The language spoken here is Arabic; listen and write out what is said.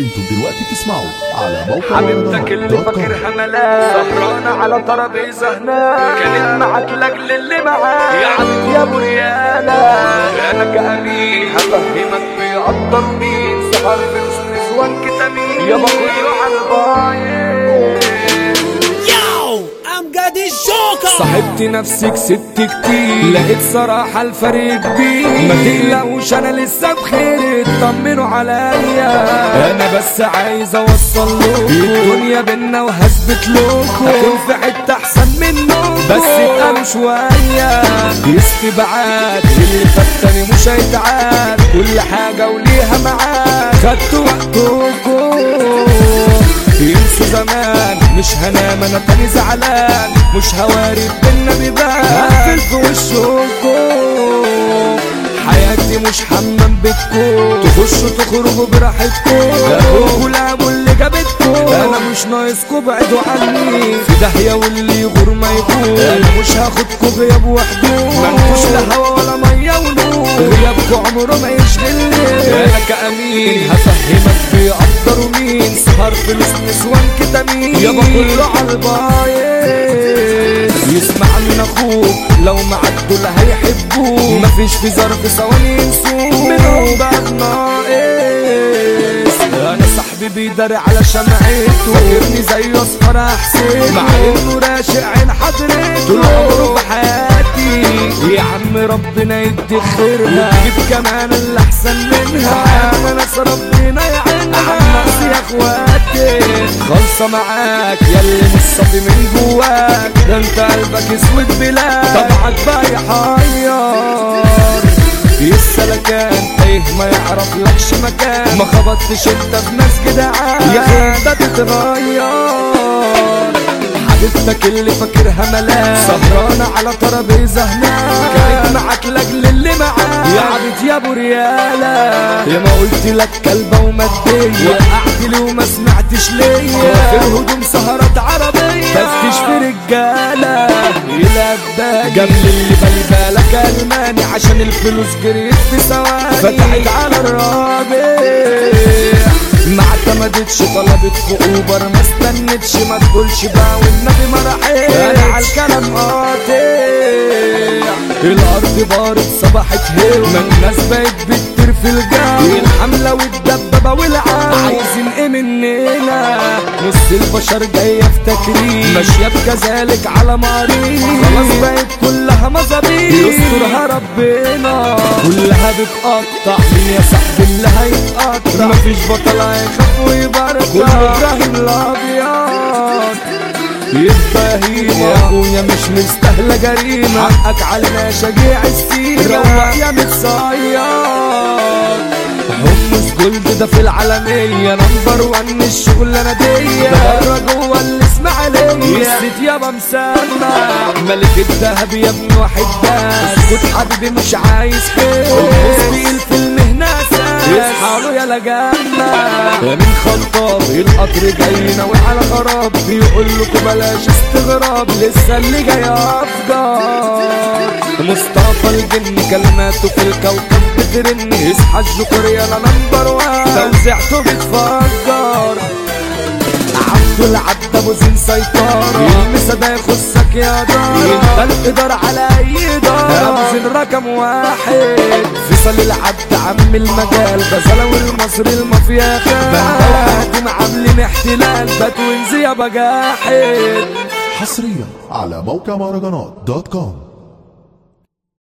أنتوا دلوقتي بتسمعوا على موقع حبيبتك اللي فاكرها ملاك. سهرانة على ترابيزة هناك. كانت معاك لأجل اللي معاك. يا عبد يا ابو ريالة أنا كأمين. هفهمك بيقدر مين. سهر فلوس نسوان كتامين يابا كله على البايظ Gaddy Joker. صاحبت نفسك ست كتير. لقيت صراحة الفريق كبير. ما تقلقوش أنا لسه بخير. اطمنوا عليا. أنا بس عايز أوصل لكم. الدنيا بينا وهثبت لكم. هكون في حتة أحسن منكم. بس اتقلوا شوية. استبعاد اللي فتني مش هيتعاد. كل حاجة وليها معاد خدتوا وقتكم. مش هنام أنا تاني زعلان مش هواري بينا بيبان هقفل في وشكم حياتي مش حمام بيتكم تخشوا تخرجوا براحتكم اخوكوا لعبوا اللي جابتكم أنا مش ناقصكم بعدوا عني. في داهية واللي يغور ما يغور. أنا مش هاخدكم غياب وحدود مالكوش لا هوا ولا مية ونور. غيابكم عمره ما كتامين يابا كله على البايظ يسمع من أخوك. لو معاك دول هيحبوك. مفيش في ظرف ثواني ينسوك منهم بقى ناقص أنا صاحبي بيداري على شمعته. فاكرني زي أصفر حسين مع إنه راشق عين حضرته. ربنا يدي خيرها. وتجيب كمان اللي احسن منها. أنا ناس ربنا يعينها عم يا أخواتي. خالصة معاك. مش صافي من جواك. ده انت قلبك أسود بلاك طبعك بقى يحير السلكان تايه ما يعرف لكش مكان. ما خبطتش أنت بناس جدعان. يا أخي أنت تتغير حبيبتك اللي فاكرها ملاك سهرانة على ترابيزة هناك كانت معاك لاجل اللي معاك. يا عبيد يا ابو ريالة. يا ما قلت لك كلبة ومادية وقعت لي وما سمعتش ليا. في الهدوم سهرات عربية. تفتش في رجالة. يلبى جنب اللي بالك الماني عشان الفلوس جريت في ثواني. فتحت على الرابع اعتمدتش طلبت في اوبر ما استنتش ما تقولش بقى والنبي ما راحتش أنا على الكلام قاطع. الأرض بارد صبحت هيل ما الناس بقت بتطير في الجو الحملة والدبابة والعام عايزين البشر جاية في تكريم ماشيه بكذلك على مريض خلاص. بقت كلها مظابيط يسترها ربنا. كلها بتقطع. مين يا صاحبي اللي هيتقطع. مفيش بطل هيخاف ويبرد كله إبراهيم الأبيض. يبقى هيما يا اخويا مش مستاهلة جريمة. حقك علينا شجيع السيرة. روق. يا متصير جولد ده في العالمية نمبر وان الشغلانة دي. بره جوه الاسماعيلية الست يابا مسمع ملك الدهب يا ابن واحد بس. اسكت حبيبي مش عايز خير الفصيل في المهنة يصحى له يا لجنة. من خطاب القطر جاي ناوي على خراب بيقول لكم بلاش استغراب لسه اللي جاي افجر مصطفى الجن كلماته في الكوكب بترن يصحى الجوكر يلا number one. توزيعته بتفجر عبد العبد أبو زين سيطرة المسا ده يخصك يا دار. انت الادارة على أي دار. أبو زين رقم واحد. فيصل العبد عم المجال. غزالة والمصري المافيا خان عاملين احتلال. بتوينز يا بجاحد حصريا على موقع مهرجانات دوت كوم.